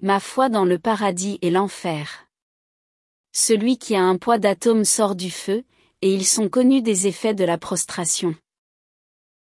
Ma foi dans le paradis et l'enfer. Celui qui a un poids d'atome sort du feu, et ils sont connus des effets de la prostration.